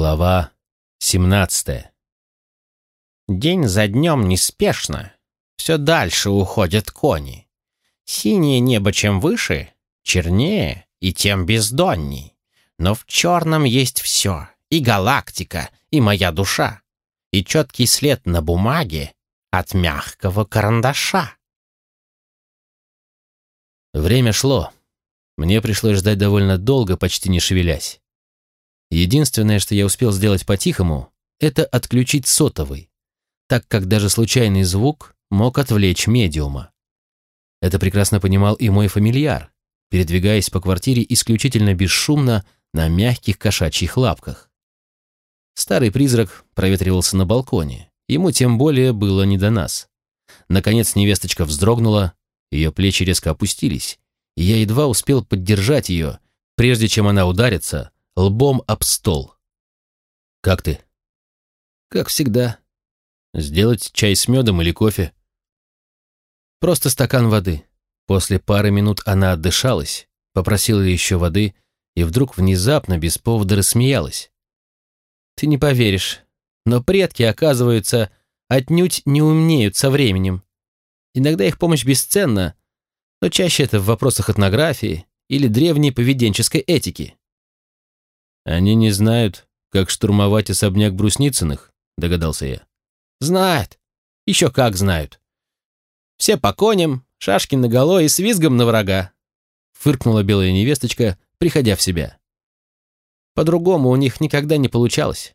Глава 17 День за днем неспешно. Все дальше уходят кони. Синее небо чем выше, чернее и тем бездонней. Но в черном есть все. И галактика, и моя душа. И четкий след на бумаге от мягкого карандаша. Время шло. Мне пришлось ждать довольно долго, почти не шевелясь. Единственное, что я успел сделать по-тихому, это отключить сотовый, так как даже случайный звук мог отвлечь медиума. Это прекрасно понимал и мой фамильяр, передвигаясь по квартире исключительно бесшумно на мягких кошачьих лапках. Старый призрак проветривался на балконе, ему тем более было не до нас. Наконец невесточка вздрогнула, ее плечи резко опустились, и я едва успел поддержать ее, прежде чем она ударится лбом об стол. «Как ты?» «Как всегда. Сделать чай с медом или кофе?» «Просто стакан воды». После пары минут она отдышалась, попросила еще воды и вдруг внезапно без повода рассмеялась. «Ты не поверишь, но предки, оказывается, отнюдь не умнеют со временем. Иногда их помощь бесценна, но чаще это в вопросах этнографии или древней поведенческой этики. «Они не знают, как штурмовать особняк Брусницыных», — догадался я. «Знают. Еще как знают. Все по коням, шашки наголо и с визгом на врага», — фыркнула белая невесточка, приходя в себя. По-другому у них никогда не получалось.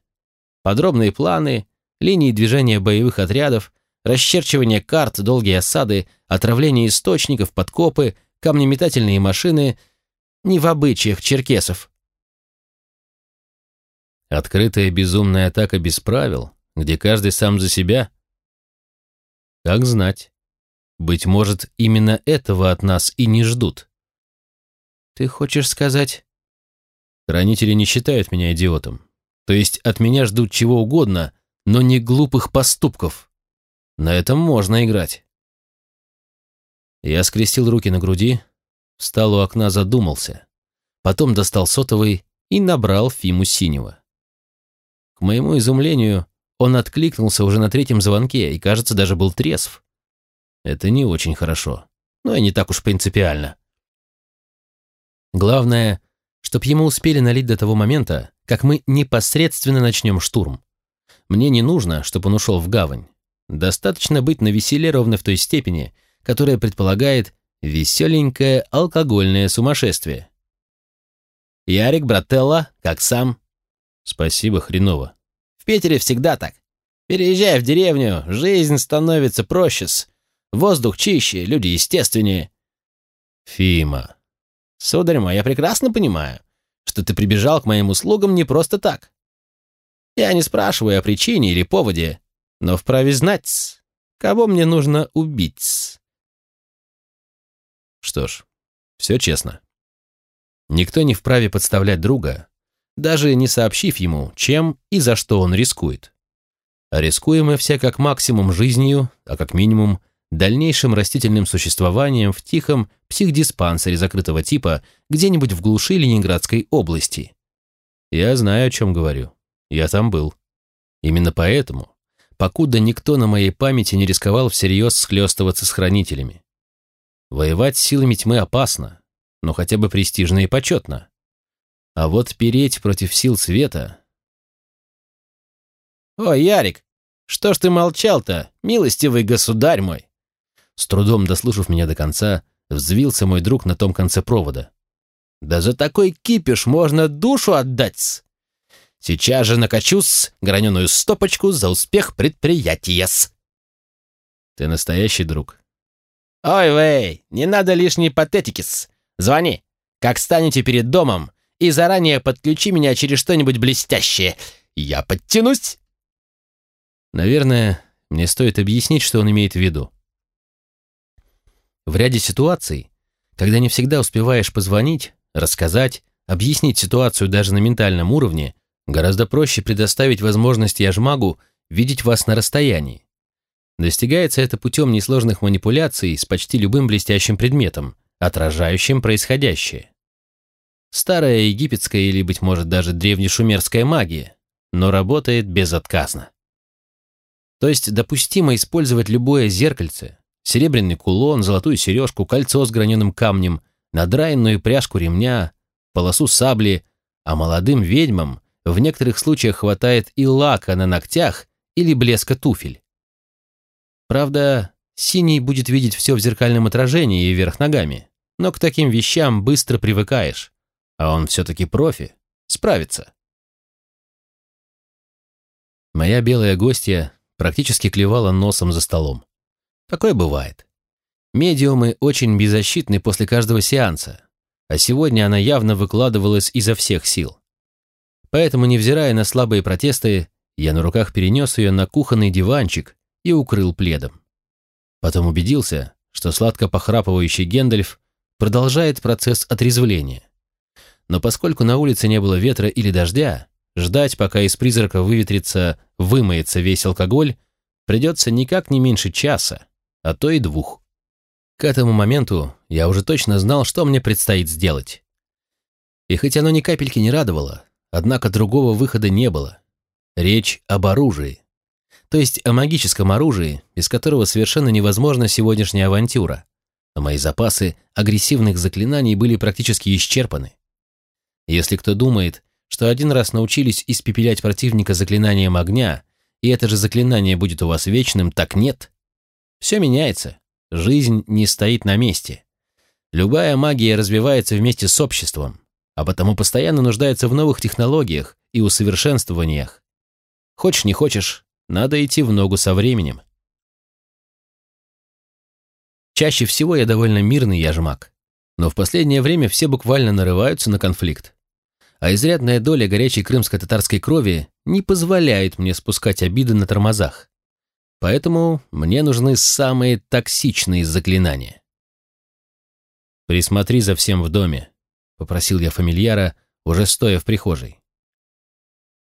Подробные планы, линии движения боевых отрядов, расчерчивание карт, долгие осады, отравление источников, подкопы, камнеметательные машины — не в обычаях черкесов. Открытая безумная атака без правил, где каждый сам за себя? Как знать. Быть может, именно этого от нас и не ждут. Ты хочешь сказать? Хранители не считают меня идиотом. То есть от меня ждут чего угодно, но не глупых поступков. На этом можно играть. Я скрестил руки на груди, встал у окна, задумался. Потом достал сотовый и набрал Фиму Синего. К моему изумлению, он откликнулся уже на третьем звонке и, кажется, даже был трезв. Это не очень хорошо, но и не так уж принципиально. Главное, чтоб ему успели налить до того момента, как мы непосредственно начнем штурм. Мне не нужно, чтобы он ушел в гавань. Достаточно быть на веселе ровно в той степени, которая предполагает веселенькое алкогольное сумасшествие. Ярик, брателла, как сам? Спасибо, хреново. В Питере всегда так. Переезжая в деревню, жизнь становится проще -с. Воздух чище, люди естественнее. Фима. Сударь мой, я прекрасно понимаю, что ты прибежал к моим услугам не просто так. Я не спрашиваю о причине или поводе, но вправе знать, кого мне нужно убить. Что ж, все честно. Никто не вправе подставлять друга, даже не сообщив ему, чем и за что он рискует. Рискуем мы все как максимум жизнью, а как минимум дальнейшим растительным существованием в тихом психдиспансере закрытого типа где-нибудь в глуши Ленинградской области. Я знаю, о чем говорю. Я там был. Именно поэтому, покуда никто на моей памяти не рисковал всерьез схлестываться с хранителями. Воевать силами тьмы опасно, но хотя бы престижно и почетно. А вот переть против сил света... «Ой, Ярик, что ж ты молчал-то, милостивый государь мой?» С трудом дослушав меня до конца, взвился мой друг на том конце провода. «Да за такой кипиш можно душу отдать-с! Сейчас же накачу-с граненую стопочку за успех предприятия-с!» «Ты настоящий друг?» «Ой, вей, не надо лишней патетики-с! Звони, как станете перед домом, и заранее подключи меня через что-нибудь блестящее. Я подтянусь!» Наверное, мне стоит объяснить, что он имеет в виду. В ряде ситуаций, когда не всегда успеваешь позвонить, рассказать, объяснить ситуацию даже на ментальном уровне, гораздо проще предоставить возможность яжмагу видеть вас на расстоянии. Достигается это путем несложных манипуляций с почти любым блестящим предметом, отражающим происходящее. Старая египетская или, быть может, даже древнешумерская магия, но работает безотказно. То есть допустимо использовать любое зеркальце, серебряный кулон, золотую сережку, кольцо с граненым камнем, надраенную пряжку ремня, полосу сабли, а молодым ведьмам в некоторых случаях хватает и лака на ногтях или блеска туфель. Правда, синий будет видеть все в зеркальном отражении и вверх ногами, но к таким вещам быстро привыкаешь, а он все-таки профи, справится. Моя белая гостья практически клевала носом за столом. Такое бывает. Медиумы очень беззащитны после каждого сеанса, а сегодня она явно выкладывалась изо всех сил. Поэтому, невзирая на слабые протесты, я на руках перенес ее на кухонный диванчик и укрыл пледом. Потом убедился, что сладко похрапывающий Гендальф продолжает процесс отрезвления. Но поскольку на улице не было ветра или дождя, ждать, пока из призрака выветрится, вымоется весь алкоголь, придется никак не меньше часа, а то и двух. К этому моменту я уже точно знал, что мне предстоит сделать. И хоть оно ни капельки не радовало, однако другого выхода не было. Речь об оружии. То есть о магическом оружии, без которого совершенно невозможна сегодняшняя авантюра. Но мои запасы агрессивных заклинаний были практически исчерпаны. Если кто думает, что один раз научились испепелять противника заклинанием огня, и это же заклинание будет у вас вечным, так нет. Все меняется. Жизнь не стоит на месте. Любая магия развивается вместе с обществом, а потому постоянно нуждается в новых технологиях и усовершенствованиях. Хочешь не хочешь, надо идти в ногу со временем. Чаще всего я довольно мирный яжмак, но в последнее время все буквально нарываются на конфликт а изрядная доля горячей крымско-татарской крови не позволяет мне спускать обиды на тормозах. Поэтому мне нужны самые токсичные заклинания. «Присмотри за всем в доме», — попросил я фамильяра, уже стоя в прихожей.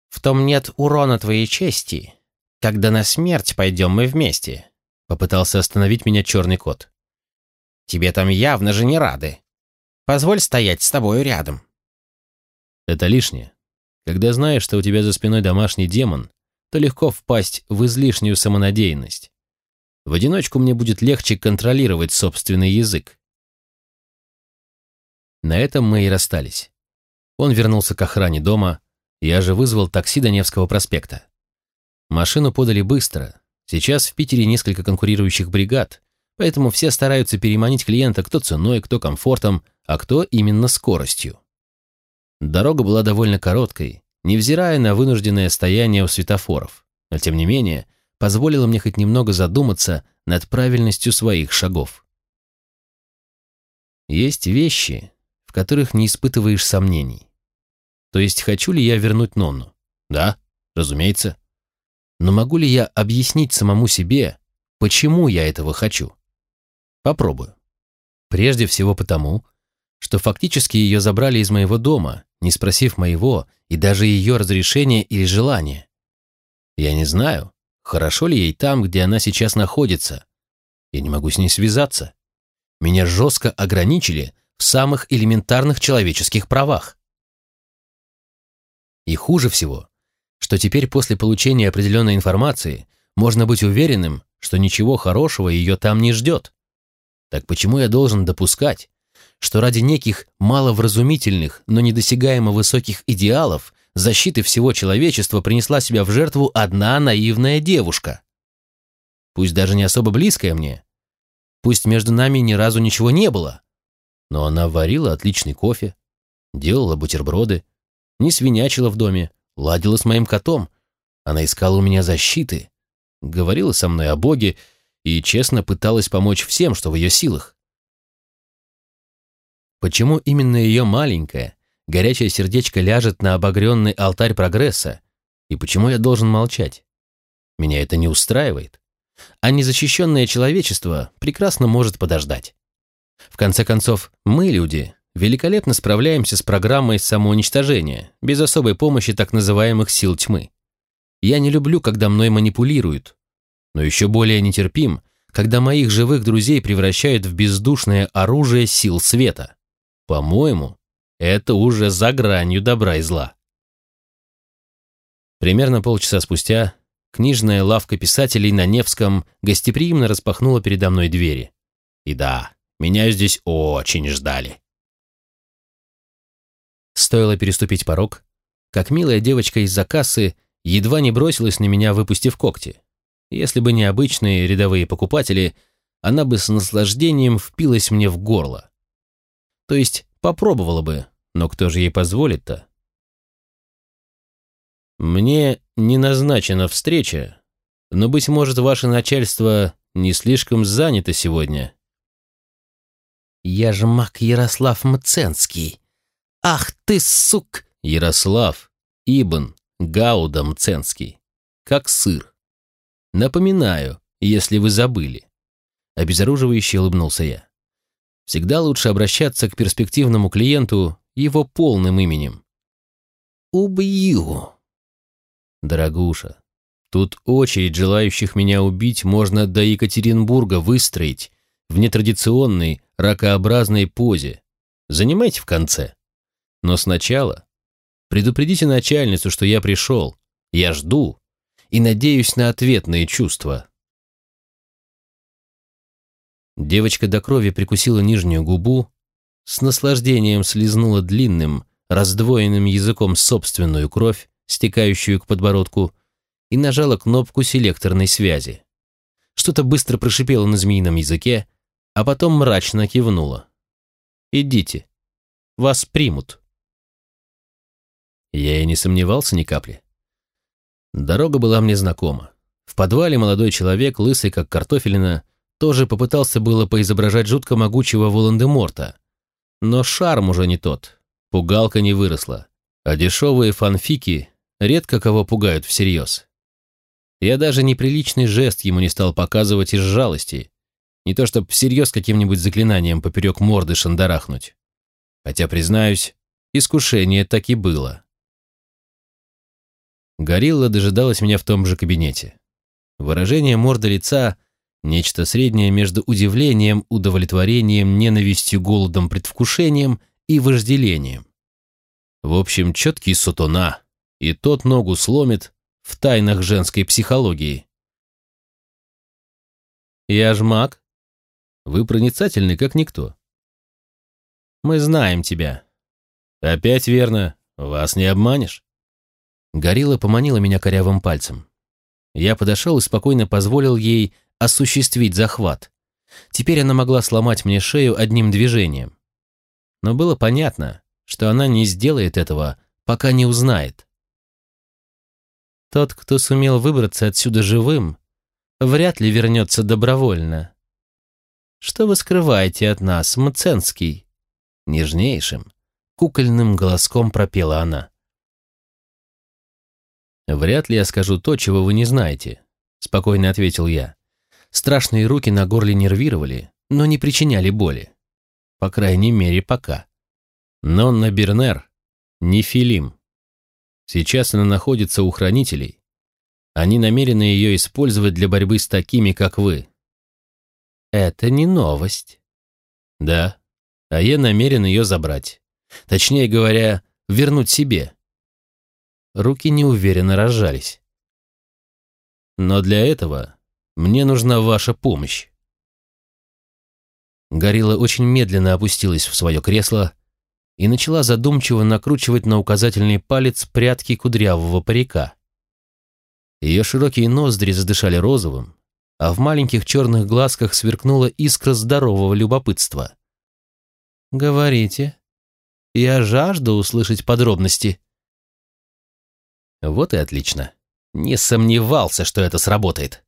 «В том нет урона твоей чести. Когда на смерть пойдем мы вместе», — попытался остановить меня черный кот. «Тебе там явно же не рады. Позволь стоять с тобою рядом». Это лишнее. Когда знаешь, что у тебя за спиной домашний демон, то легко впасть в излишнюю самонадеянность. В одиночку мне будет легче контролировать собственный язык. На этом мы и расстались. Он вернулся к охране дома, я же вызвал такси до Невского проспекта. Машину подали быстро. Сейчас в Питере несколько конкурирующих бригад, поэтому все стараются переманить клиента кто ценой, кто комфортом, а кто именно скоростью. Дорога была довольно короткой, невзирая на вынужденное стояние у светофоров, но тем не менее позволила мне хоть немного задуматься над правильностью своих шагов. Есть вещи, в которых не испытываешь сомнений. То есть, хочу ли я вернуть Нонну? Да, разумеется. Но могу ли я объяснить самому себе, почему я этого хочу? Попробую. Прежде всего потому, что фактически ее забрали из моего дома, не спросив моего и даже ее разрешения или желания. Я не знаю, хорошо ли ей там, где она сейчас находится. Я не могу с ней связаться. Меня жестко ограничили в самых элементарных человеческих правах. И хуже всего, что теперь после получения определенной информации можно быть уверенным, что ничего хорошего ее там не ждет. Так почему я должен допускать, что ради неких маловразумительных, но недосягаемо высоких идеалов защиты всего человечества принесла себя в жертву одна наивная девушка. Пусть даже не особо близкая мне, пусть между нами ни разу ничего не было, но она варила отличный кофе, делала бутерброды, не свинячила в доме, ладила с моим котом, она искала у меня защиты, говорила со мной о Боге и честно пыталась помочь всем, что в ее силах. Почему именно ее маленькое, горячее сердечко ляжет на обогренный алтарь прогресса? И почему я должен молчать? Меня это не устраивает. А незащищенное человечество прекрасно может подождать. В конце концов, мы, люди, великолепно справляемся с программой самоуничтожения, без особой помощи так называемых сил тьмы. Я не люблю, когда мной манипулируют, но еще более нетерпим, когда моих живых друзей превращают в бездушное оружие сил света. По-моему, это уже за гранью добра и зла. Примерно полчаса спустя книжная лавка писателей на Невском гостеприимно распахнула передо мной двери. И да, меня здесь очень ждали. Стоило переступить порог, как милая девочка из-за кассы едва не бросилась на меня, выпустив когти. Если бы не обычные рядовые покупатели, она бы с наслаждением впилась мне в горло. То есть попробовала бы, но кто же ей позволит-то? Мне не назначена встреча, но, быть может, ваше начальство не слишком занято сегодня. Я же маг Ярослав Мценский. Ах ты, сук! Ярослав Ибн Гауда Мценский. Как сыр. Напоминаю, если вы забыли. Обезоруживающе улыбнулся я. Всегда лучше обращаться к перспективному клиенту его полным именем. «Убью!» «Дорогуша, тут очередь желающих меня убить можно до Екатеринбурга выстроить в нетрадиционной ракообразной позе. Занимайте в конце. Но сначала предупредите начальницу, что я пришел, я жду и надеюсь на ответные чувства». Девочка до крови прикусила нижнюю губу, с наслаждением слезнула длинным, раздвоенным языком собственную кровь, стекающую к подбородку, и нажала кнопку селекторной связи. Что-то быстро прошипело на змеином языке, а потом мрачно кивнула. «Идите, вас примут». Я и не сомневался ни капли. Дорога была мне знакома. В подвале молодой человек, лысый как картофелина, тоже попытался было поизображать жутко могучего Волан-де-Морта. Но шарм уже не тот, пугалка не выросла, а дешевые фанфики редко кого пугают всерьез. Я даже неприличный жест ему не стал показывать из жалости, не то чтобы всерьез каким-нибудь заклинанием поперек морды шандарахнуть. Хотя, признаюсь, искушение так и было. Горилла дожидалась меня в том же кабинете. Выражение морды лица Нечто среднее между удивлением, удовлетворением, ненавистью, голодом, предвкушением и вожделением. В общем, четкий сатуна, и тот ногу сломит в тайнах женской психологии. «Я ж маг. Вы проницательны, как никто. Мы знаем тебя. Опять верно, вас не обманешь». Горилла поманила меня корявым пальцем. Я подошел и спокойно позволил ей осуществить захват. Теперь она могла сломать мне шею одним движением. Но было понятно, что она не сделает этого, пока не узнает. Тот, кто сумел выбраться отсюда живым, вряд ли вернется добровольно. Что вы скрываете от нас, Мценский? Нежнейшим, кукольным голоском пропела она. «Вряд ли я скажу то, чего вы не знаете», — спокойно ответил я. Страшные руки на горле нервировали, но не причиняли боли. По крайней мере, пока. Но на Бернер не Филим. Сейчас она находится у хранителей. Они намерены ее использовать для борьбы с такими, как вы. Это не новость. Да, а я намерен ее забрать. Точнее говоря, вернуть себе. Руки неуверенно разжались. Но для этого мне нужна ваша помощь». Горилла очень медленно опустилась в свое кресло и начала задумчиво накручивать на указательный палец прядки кудрявого парика. Ее широкие ноздри задышали розовым, а в маленьких черных глазках сверкнула искра здорового любопытства. «Говорите. Я жажду услышать подробности». Вот и отлично. Не сомневался, что это сработает.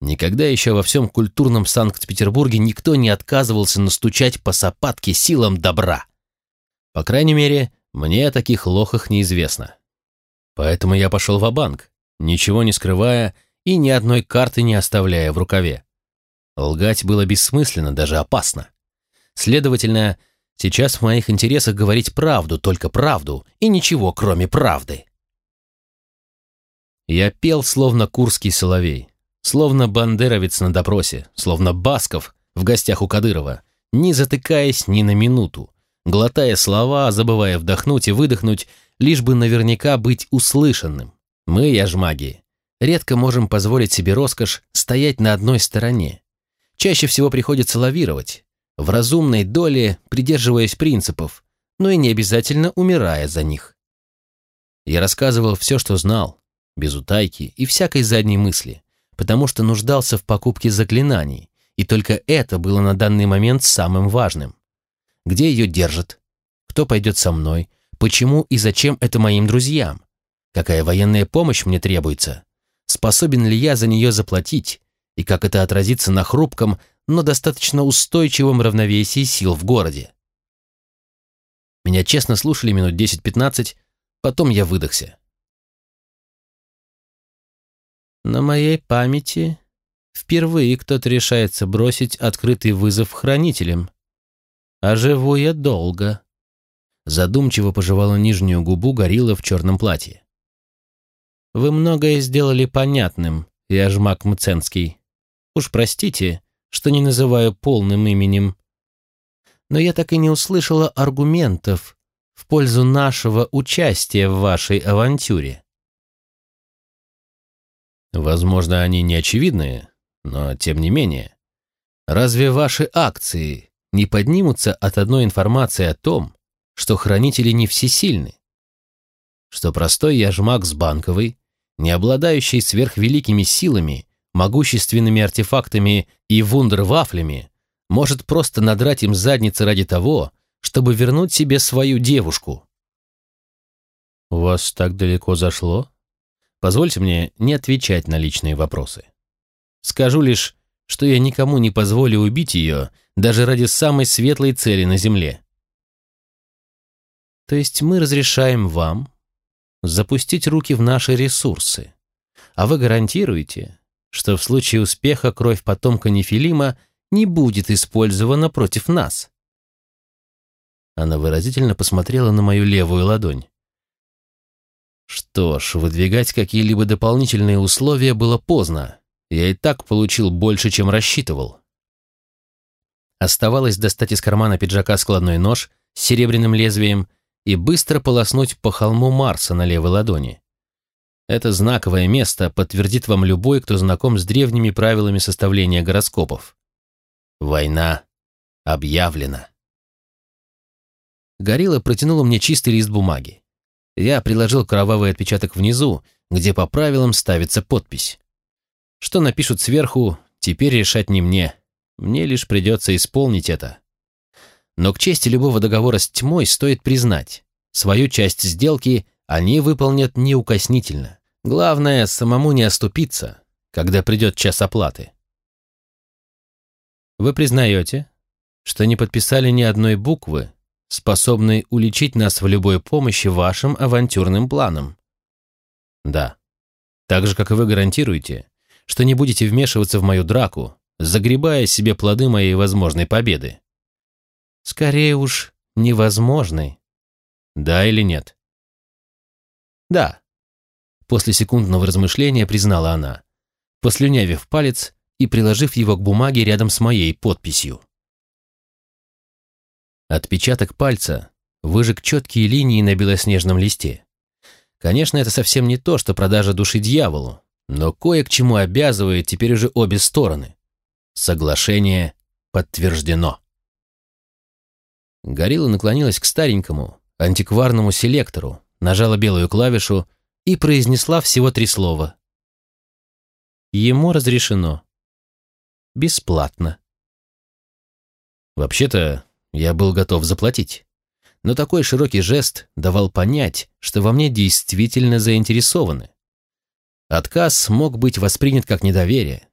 Никогда еще во всем культурном Санкт-Петербурге никто не отказывался настучать по сапатке силам добра. По крайней мере, мне о таких лохах неизвестно. Поэтому я пошел в банк ничего не скрывая и ни одной карты не оставляя в рукаве. Лгать было бессмысленно, даже опасно. Следовательно, сейчас в моих интересах говорить правду, только правду, и ничего, кроме правды. Я пел, словно курский соловей. Словно бандеровец на допросе, словно Басков в гостях у Кадырова, не затыкаясь ни на минуту, глотая слова, забывая вдохнуть и выдохнуть, лишь бы наверняка быть услышанным. Мы, яжмаги, редко можем позволить себе роскошь стоять на одной стороне. Чаще всего приходится лавировать, в разумной доле придерживаясь принципов, но и не обязательно умирая за них. Я рассказывал все, что знал, без утайки и всякой задней мысли, потому что нуждался в покупке заклинаний, и только это было на данный момент самым важным. Где ее держат? Кто пойдет со мной? Почему и зачем это моим друзьям? Какая военная помощь мне требуется? Способен ли я за нее заплатить? И как это отразится на хрупком, но достаточно устойчивом равновесии сил в городе? Меня честно слушали минут 10-15, потом я выдохся. На моей памяти впервые кто-то решается бросить открытый вызов хранителям. А живу я долго. Задумчиво пожевала нижнюю губу горилла в черном платье. Вы многое сделали понятным, Яжмак Мценский. Уж простите, что не называю полным именем. Но я так и не услышала аргументов в пользу нашего участия в вашей авантюре. Возможно, они не очевидные, но тем не менее. Разве ваши акции не поднимутся от одной информации о том, что хранители не всесильны? Что простой яжмак с банковой, не обладающий сверхвеликими силами, могущественными артефактами и вундервафлями, может просто надрать им задницы ради того, чтобы вернуть себе свою девушку. «У вас так далеко зашло?» Позвольте мне не отвечать на личные вопросы. Скажу лишь, что я никому не позволю убить ее даже ради самой светлой цели на Земле. То есть мы разрешаем вам запустить руки в наши ресурсы, а вы гарантируете, что в случае успеха кровь потомка Нефилима не будет использована против нас. Она выразительно посмотрела на мою левую ладонь. Что ж, выдвигать какие-либо дополнительные условия было поздно. Я и так получил больше, чем рассчитывал. Оставалось достать из кармана пиджака складной нож с серебряным лезвием и быстро полоснуть по холму Марса на левой ладони. Это знаковое место подтвердит вам любой, кто знаком с древними правилами составления гороскопов. Война объявлена. Горилла протянула мне чистый лист бумаги. Я приложил кровавый отпечаток внизу, где по правилам ставится подпись. Что напишут сверху, теперь решать не мне. Мне лишь придется исполнить это. Но к чести любого договора с тьмой стоит признать, свою часть сделки они выполнят неукоснительно. Главное, самому не оступиться, когда придет час оплаты. Вы признаете, что не подписали ни одной буквы способный уличить нас в любой помощи вашим авантюрным планам. Да. Так же, как и вы гарантируете, что не будете вмешиваться в мою драку, загребая себе плоды моей возможной победы. Скорее уж, невозможной. Да или нет? Да. После секундного размышления признала она, послюнявив палец и приложив его к бумаге рядом с моей подписью. Отпечаток пальца выжег четкие линии на белоснежном листе. Конечно, это совсем не то, что продажа души дьяволу, но кое к чему обязывает теперь уже обе стороны. Соглашение подтверждено. Горилла наклонилась к старенькому, антикварному селектору, нажала белую клавишу и произнесла всего три слова. Ему разрешено. Бесплатно. Вообще-то, я был готов заплатить. Но такой широкий жест давал понять, что во мне действительно заинтересованы. Отказ мог быть воспринят как недоверие.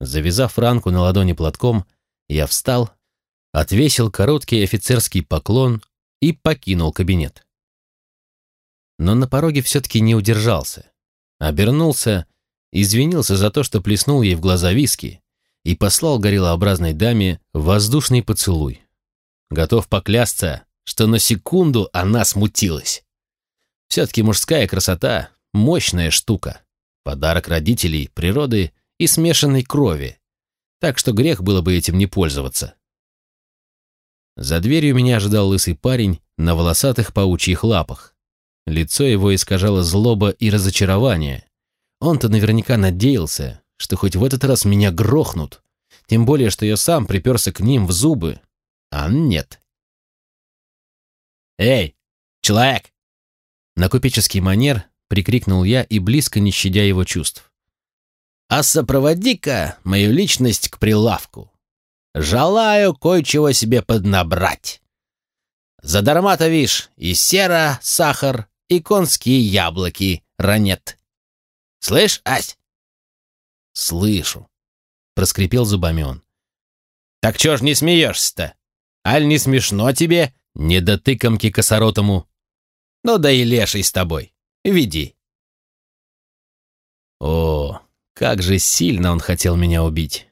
Завязав ранку на ладони платком, я встал, отвесил короткий офицерский поклон и покинул кабинет. Но на пороге все-таки не удержался. Обернулся, извинился за то, что плеснул ей в глаза виски и послал гориллообразной даме воздушный поцелуй. Готов поклясться, что на секунду она смутилась. Все-таки мужская красота – мощная штука. Подарок родителей, природы и смешанной крови. Так что грех было бы этим не пользоваться. За дверью меня ожидал лысый парень на волосатых паучьих лапах. Лицо его искажало злоба и разочарование. Он-то наверняка надеялся, что хоть в этот раз меня грохнут, тем более, что я сам приперся к ним в зубы. А нет. «Эй, человек!» На купеческий манер прикрикнул я и близко не щадя его чувств. «А сопроводи-ка мою личность к прилавку. Желаю кое-чего себе поднабрать. Задарма-то, вишь, и сера, сахар, и конские яблоки ранет. Слышь, Ась?» «Слышу», — проскрипел зубами он. «Так чё ж не смеешься-то? Аль не смешно тебе, не до тыкомки косоротому? Ну да и леший с тобой. Веди». О, как же сильно он хотел меня убить.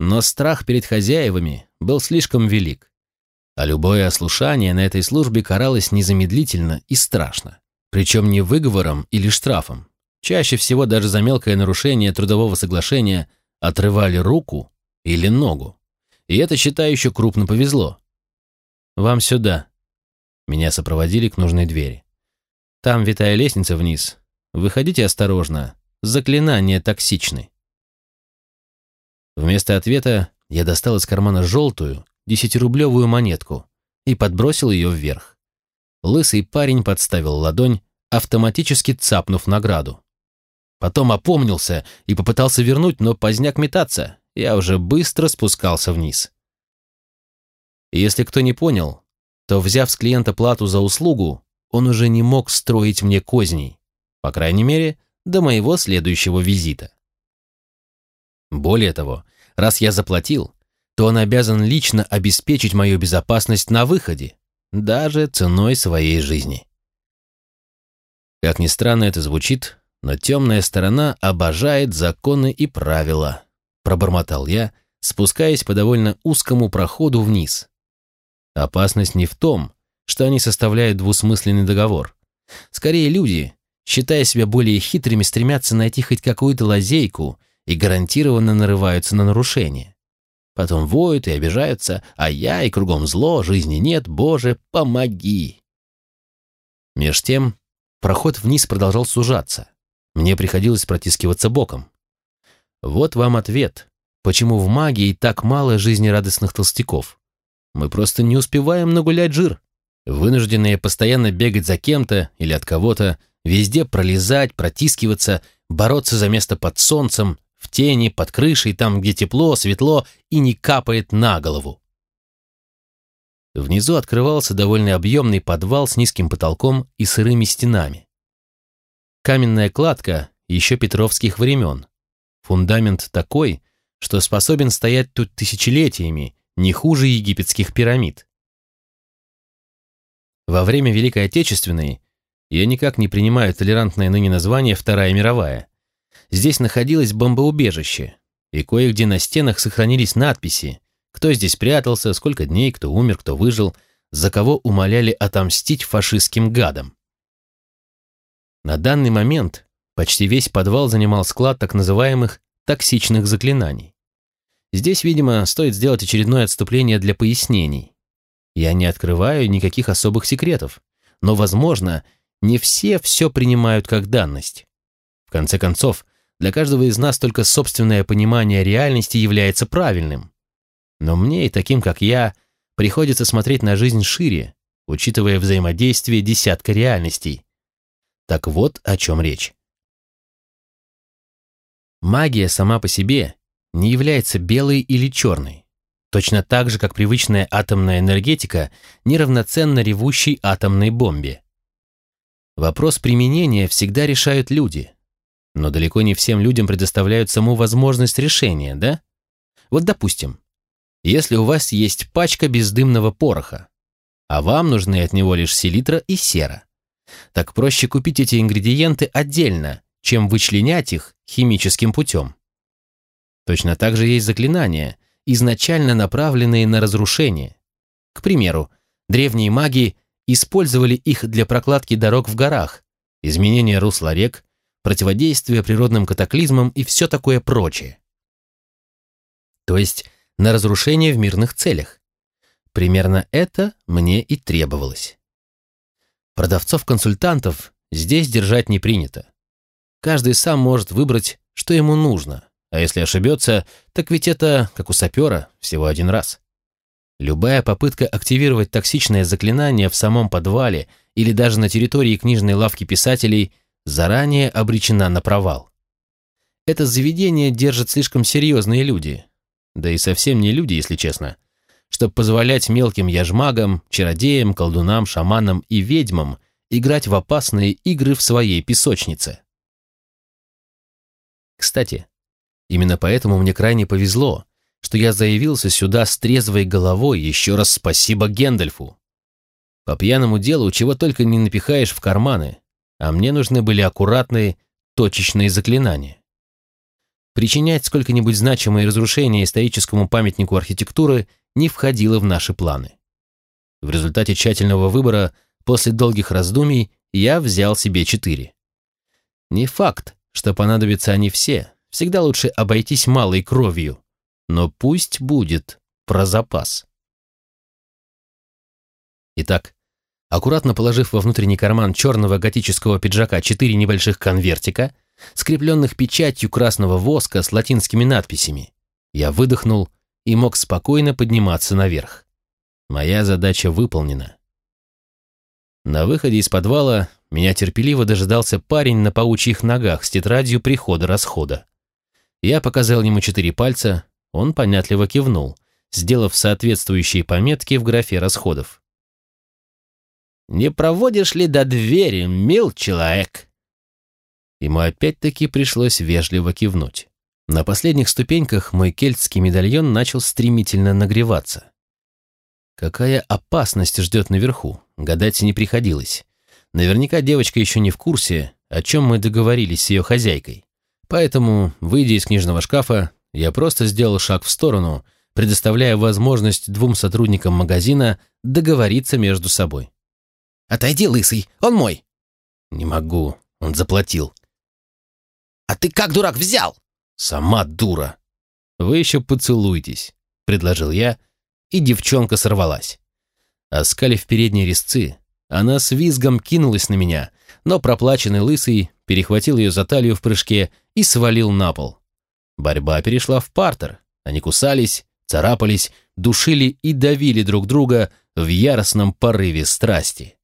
Но страх перед хозяевами был слишком велик. А любое ослушание на этой службе каралось незамедлительно и страшно. Причем не выговором или штрафом. Чаще всего даже за мелкое нарушение трудового соглашения отрывали руку или ногу. И это, считаю, еще крупно повезло. «Вам сюда». Меня сопроводили к нужной двери. «Там витая лестница вниз. Выходите осторожно. Заклинание токсичны». Вместо ответа я достал из кармана желтую, десятирублевую монетку и подбросил ее вверх. Лысый парень подставил ладонь, автоматически цапнув награду. Потом опомнился и попытался вернуть, но поздняк метаться. Я уже быстро спускался вниз. Если кто не понял, то, взяв с клиента плату за услугу, он уже не мог строить мне козней. По крайней мере, до моего следующего визита. Более того, раз я заплатил, то он обязан лично обеспечить мою безопасность на выходе, даже ценой своей жизни. Как ни странно это звучит, но темная сторона обожает законы и правила, пробормотал я, спускаясь по довольно узкому проходу вниз. Опасность не в том, что они составляют двусмысленный договор. Скорее, люди, считая себя более хитрыми, стремятся найти хоть какую-то лазейку и гарантированно нарываются на нарушение. Потом воют и обижаются, а я и кругом зло, жизни нет, Боже, помоги. Меж тем, проход вниз продолжал сужаться. Мне приходилось протискиваться боком. Вот вам ответ, почему в магии так мало жизнерадостных толстяков. Мы просто не успеваем нагулять жир. Вынужденные постоянно бегать за кем-то или от кого-то, везде пролезать, протискиваться, бороться за место под солнцем, в тени, под крышей, там, где тепло, светло и не капает на голову. Внизу открывался довольно объемный подвал с низким потолком и сырыми стенами. Каменная кладка еще петровских времен. Фундамент такой, что способен стоять тут тысячелетиями, не хуже египетских пирамид. Во время Великой Отечественной я никак не принимаю толерантное ныне название Вторая мировая. Здесь находилось бомбоубежище, и кое-где на стенах сохранились надписи, кто здесь прятался, сколько дней, кто умер, кто выжил, за кого умоляли отомстить фашистским гадам. На данный момент почти весь подвал занимал склад так называемых токсичных заклинаний. Здесь, видимо, стоит сделать очередное отступление для пояснений. Я не открываю никаких особых секретов, но, возможно, не все все принимают как данность. В конце концов, для каждого из нас только собственное понимание реальности является правильным. Но мне и таким, как я, приходится смотреть на жизнь шире, учитывая взаимодействие десятка реальностей. Так вот о чем речь. Магия сама по себе не является белой или черной, точно так же, как привычная атомная энергетика неравноценна ревущей атомной бомбе. Вопрос применения всегда решают люди, но далеко не всем людям предоставляют саму возможность решения, да? Вот допустим, если у вас есть пачка бездымного пороха, а вам нужны от него лишь селитра и сера, так проще купить эти ингредиенты отдельно, чем вычленять их химическим путем. Точно так же есть заклинания, изначально направленные на разрушение. К примеру, древние маги использовали их для прокладки дорог в горах, изменения русла рек противодействие природным катаклизмам и все такое прочее. То есть на разрушение в мирных целях. Примерно это мне и требовалось. Продавцов-консультантов Здесь держать не принято. Каждый сам может выбрать, что ему нужно, а если ошибется, так ведь это, как у сапера, всего один раз. Любая попытка активировать токсичное заклинание в самом подвале или даже на территории книжной лавки писателей заранее обречена на провал. Это заведение держат слишком серьезные люди, да и совсем не люди, если честно, чтобы позволять мелким яжмагам, чародеям, колдунам, шаманам и ведьмам играть в опасные игры в своей песочнице. Кстати, именно поэтому мне крайне повезло, что я заявился сюда с трезвой головой, еще раз спасибо Гендальфу. По пьяному делу чего только не напихаешь в карманы, а мне нужны были аккуратные, точечные заклинания. Причинять сколько-нибудь значимые разрушения историческому памятнику архитектуры не входило в наши планы. В результате тщательного выбора, после долгих раздумий, я взял себе четыре. Не факт, что понадобятся они все, всегда лучше обойтись малой кровью, но пусть будет про запас. Итак, аккуратно положив во внутренний карман черного готического пиджака четыре небольших конвертика, скрепленных печатью красного воска с латинскими надписями, я выдохнул и мог спокойно подниматься наверх. Моя задача выполнена. На выходе из подвала меня терпеливо дожидался парень на паучьих ногах с тетрадью прихода-расхода. Я показал ему четыре пальца, он понятливо кивнул, сделав соответствующие пометки в графе расходов. «Не проводишь ли до двери, мил человек?» Ему опять-таки пришлось вежливо кивнуть. На последних ступеньках мой кельтский медальон начал стремительно нагреваться. Какая опасность ждет наверху, гадать не приходилось. Наверняка девочка еще не в курсе, о чем мы договорились с ее хозяйкой. Поэтому, выйдя из книжного шкафа, я просто сделал шаг в сторону, предоставляя возможность двум сотрудникам магазина договориться между собой. «Отойди, лысый, он мой!» «Не могу, он заплатил». «А ты как, дурак, взял?» «Сама дура». «Вы еще поцелуйтесь», — предложил я, и девчонка сорвалась. Оскалив передние резцы, она с визгом кинулась на меня, но проплаченный лысый перехватил ее за талию в прыжке и свалил на пол. Борьба перешла в партер. Они кусались, царапались, душили и давили друг друга в яростном порыве страсти.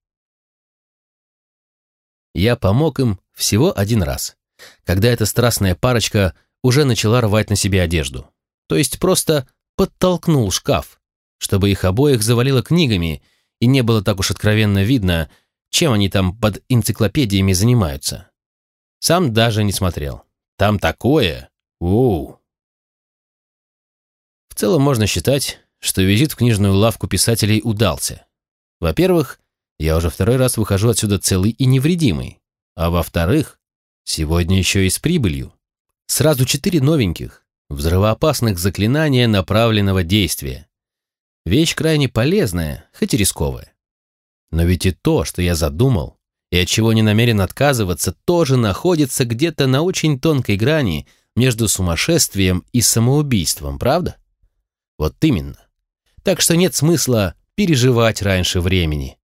Я помог им всего один раз, когда эта страстная парочка уже начала рвать на себе одежду. То есть просто подтолкнул шкаф, чтобы их обоих завалило книгами, и не было так уж откровенно видно, чем они там под энциклопедиями занимаются. Сам даже не смотрел. Там такое, Оу. В целом можно считать, что визит в книжную лавку писателей удался. Во-первых, я уже второй раз выхожу отсюда целый и невредимый. А во-вторых, сегодня еще и с прибылью. Сразу четыре новеньких, взрывоопасных заклинания направленного действия. Вещь крайне полезная, хоть и рисковая. Но ведь и то, что я задумал, и от чего не намерен отказываться, тоже находится где-то на очень тонкой грани – между сумасшествием и самоубийством, правда? Вот именно. Так что нет смысла переживать раньше времени.